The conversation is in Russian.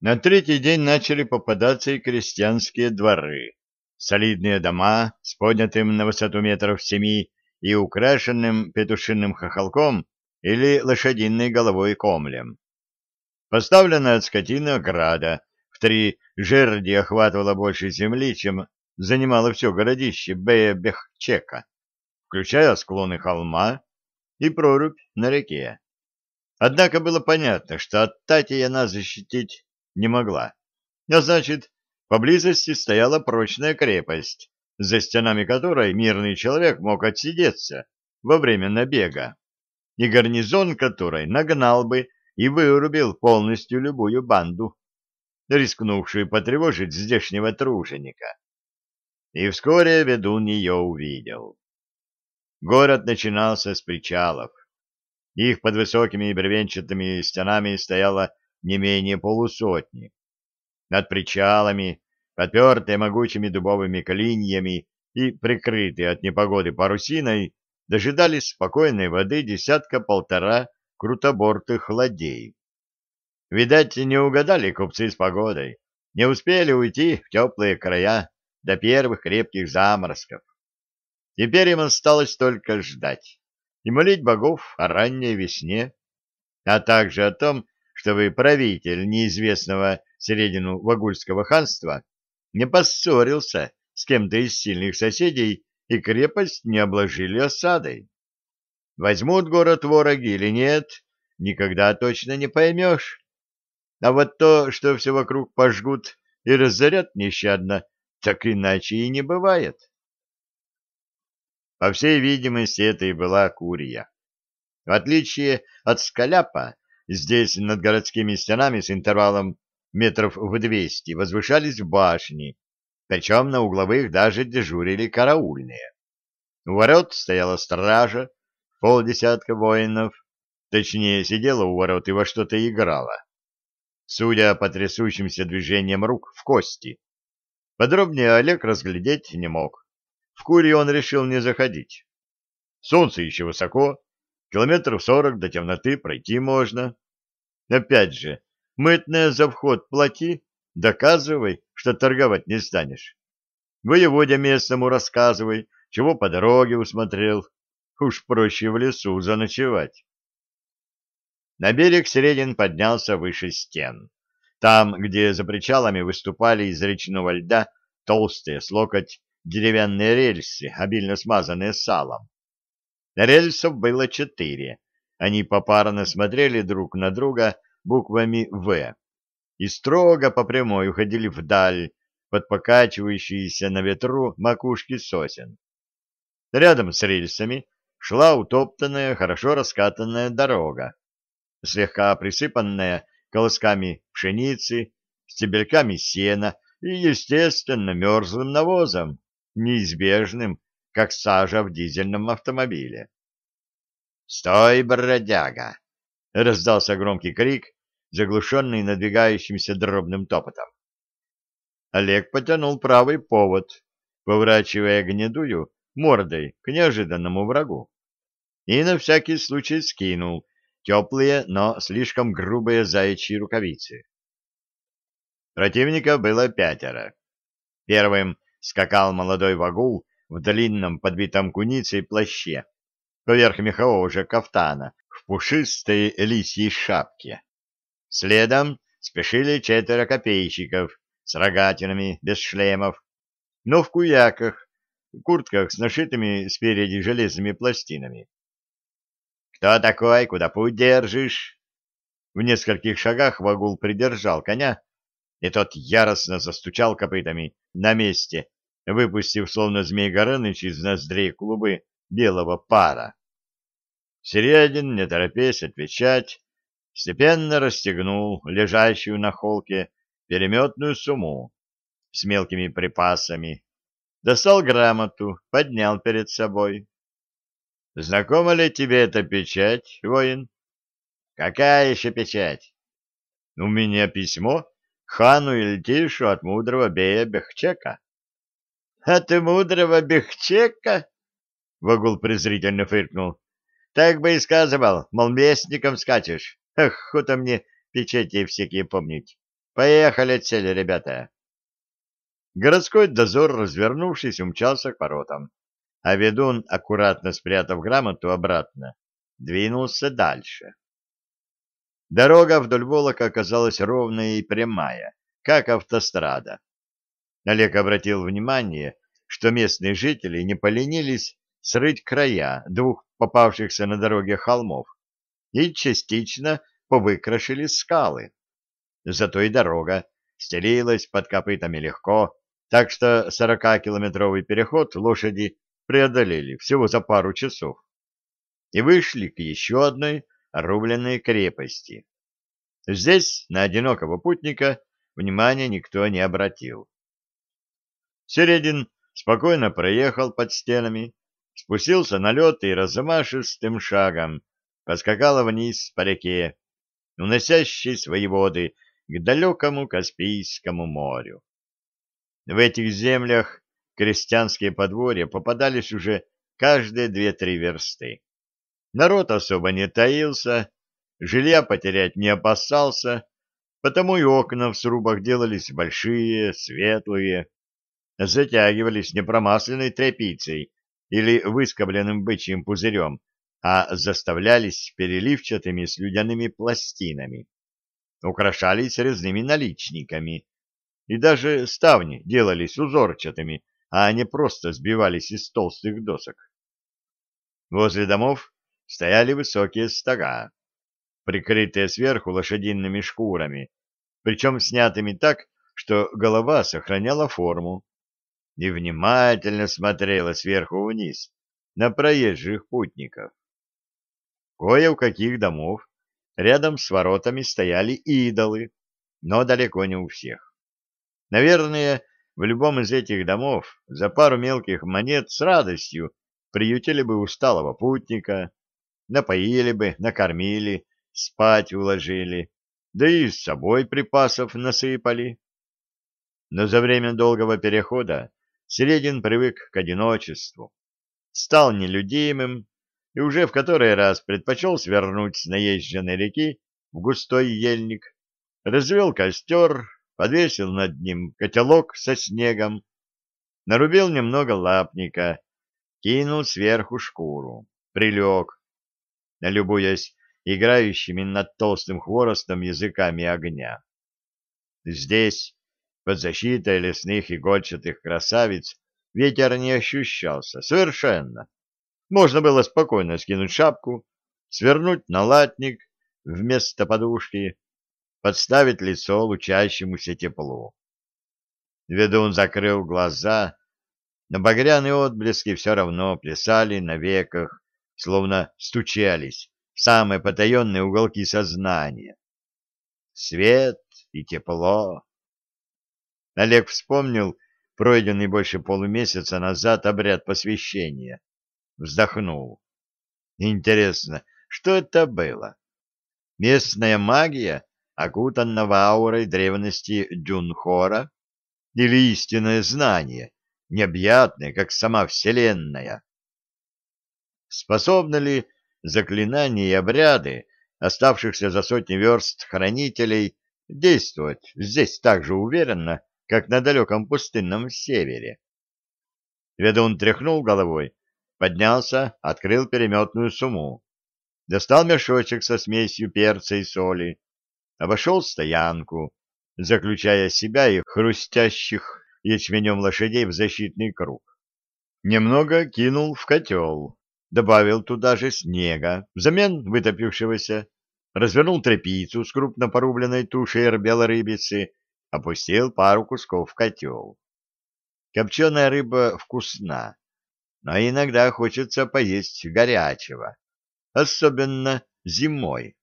На третий день начали попадаться и крестьянские дворы, солидные дома с поднятым на высоту метров семи и украшенным петушиным хохолком или лошадиной головой комлем. Поставленная от скотины ограда в три жерди охватывала больше земли, чем занимало все городище Бея-Бехчека, включая склоны холма и прорубь на реке. Однако было понятно, что от Тати она защитить не могла. А значит, поблизости стояла прочная крепость, за стенами которой мирный человек мог отсидеться во время набега, и гарнизон которой нагнал бы и вырубил полностью любую банду, рискнувшую потревожить здешнего труженика. И вскоре ведун ее увидел. Город начинался с причалов. Их под высокими бревенчатыми стенами стояло не менее полусотни. Над причалами, подпертые могучими дубовыми клиньями и прикрытые от непогоды парусиной, дожидались спокойной воды десятка-полтора крутобортых ладей. Видать, не угадали купцы с погодой, не успели уйти в теплые края до первых крепких заморозков. Теперь им осталось только ждать и молить богов о ранней весне, а также о том, чтобы правитель неизвестного середину Вагульского ханства не поссорился с кем-то из сильных соседей и крепость не обложили осадой. Возьмут город вороги или нет, никогда точно не поймешь. А вот то, что все вокруг пожгут и разорят нещадно, так иначе и не бывает. По всей видимости, это и была Курия. В отличие от Скаляпа, Здесь над городскими стенами с интервалом метров в двести возвышались башни, причем на угловых даже дежурили караульные. У ворот стояла стража, полдесятка воинов, точнее, сидела у ворот и во что-то играла. Судя по трясущимся движениям рук в кости. Подробнее Олег разглядеть не мог. В Куре он решил не заходить. Солнце еще высоко, Километров сорок до темноты пройти можно. Опять же, мытное за вход плати, доказывай, что торговать не станешь. Воеводе местному рассказывай, чего по дороге усмотрел. Уж проще в лесу заночевать. На берег Середин поднялся выше стен. Там, где за причалами выступали из речного льда толстые с локоть деревянные рельсы, обильно смазанные салом. Рельсов было четыре. Они попарно смотрели друг на друга буквами «В» и строго по прямой уходили вдаль под покачивающиеся на ветру макушки сосен. Рядом с рельсами шла утоптанная, хорошо раскатанная дорога, слегка присыпанная колосками пшеницы, стебельками сена и, естественно, мерзлым навозом, неизбежным как сажа в дизельном автомобиле. «Стой, бродяга!» — раздался громкий крик, заглушенный надвигающимся дробным топотом. Олег потянул правый повод, поворачивая гнедую мордой к неожиданному врагу, и на всякий случай скинул теплые, но слишком грубые заячьи рукавицы. Противника было пятеро. Первым скакал молодой вагул в длинном подбитом куницей плаще, поверх мехового же кафтана, в пушистой лисьей шапке. Следом спешили четверо копейщиков с рогатинами, без шлемов, но в куяках, куртках с нашитыми спереди железными пластинами. «Кто такой? Куда путь держишь?» В нескольких шагах Вагул придержал коня, и тот яростно застучал копытами на месте, выпустив, словно змей Горыныч, из ноздрей клубы белого пара. Середин, не торопясь отвечать, степенно расстегнул лежащую на холке переметную сумму с мелкими припасами, достал грамоту, поднял перед собой. — Знакома ли тебе эта печать, воин? — Какая еще печать? — У меня письмо хану Ильтишу от мудрого Бея Бехчека. От мудрого Бехчека? Вагул презрительно фыркнул. Так бы и сказывал, мол, местником скачешь. Ах, хуто мне печати всякие помнить. Поехали отсели, ребята. Городской дозор, развернувшись, умчался к воротам, а ведун, аккуратно спрятав грамоту обратно, двинулся дальше. Дорога вдоль Волока оказалась ровная и прямая, как автострада. Олег обратил внимание, что местные жители не поленились срыть края двух попавшихся на дороге холмов и частично повыкрашили скалы. Зато и дорога стелилась под копытами легко, так что сорокакилометровый переход лошади преодолели всего за пару часов и вышли к еще одной рубленной крепости. Здесь на одинокого путника внимания никто не обратил. Середин спокойно проехал под стенами, спустился на лед и размашистым шагом поскакал вниз по реке, уносящей свои воды к далекому Каспийскому морю. В этих землях крестьянские подворья попадались уже каждые две-три версты. Народ особо не таился, жилья потерять не опасался, потому и окна в срубах делались большие, светлые, затягивались не промасленной тряпицей или выскобленным бычьим пузырем, а заставлялись переливчатыми слюдяными пластинами, украшались резными наличниками, и даже ставни делались узорчатыми, а не просто сбивались из толстых досок. Возле домов стояли высокие стога, прикрытые сверху лошадиными шкурами, причем снятыми так, что голова сохраняла форму, и внимательно смотрела сверху вниз на проезжих путников. Кое у каких домов рядом с воротами стояли идолы, но далеко не у всех. Наверное, в любом из этих домов за пару мелких монет с радостью приютили бы усталого путника, напоили бы, накормили, спать уложили, да и с собой припасов насыпали. Но за время долгого перехода Середин привык к одиночеству, стал нелюдимым и уже в который раз предпочел свернуть с наезженной реки в густой ельник, развел костер, подвесил над ним котелок со снегом, нарубил немного лапника, кинул сверху шкуру, прилег, любуясь играющими над толстым хворостом языками огня. Здесь, под защитой лесных игольчатых красавиц ветер не ощущался совершенно. Можно было спокойно скинуть шапку, свернуть на латник вместо подушки, подставить лицо лучащемуся теплу. Ведун закрыл глаза, но багряные отблески все равно плясали на веках, словно стучались в самые потаенные уголки сознания. Свет и тепло. Олег вспомнил пройденный больше полумесяца назад обряд посвящения. Вздохнул. Интересно, что это было? Местная магия, окутанного аурой древности Дюнхора? Или истинное знание, необъятное, как сама Вселенная? Способны ли заклинания и обряды оставшихся за сотни верст хранителей действовать здесь так же уверенно, как на далеком пустынном севере. Ведун тряхнул головой, поднялся, открыл переметную сумму, достал мешочек со смесью перца и соли, обошел стоянку, заключая себя и хрустящих ячменем лошадей в защитный круг. Немного кинул в котел, добавил туда же снега, взамен вытопившегося, развернул тряпицу с крупно порубленной тушей белой рыбицы опустил пару кусков в котел. Копченая рыба вкусна, но иногда хочется поесть горячего, особенно зимой.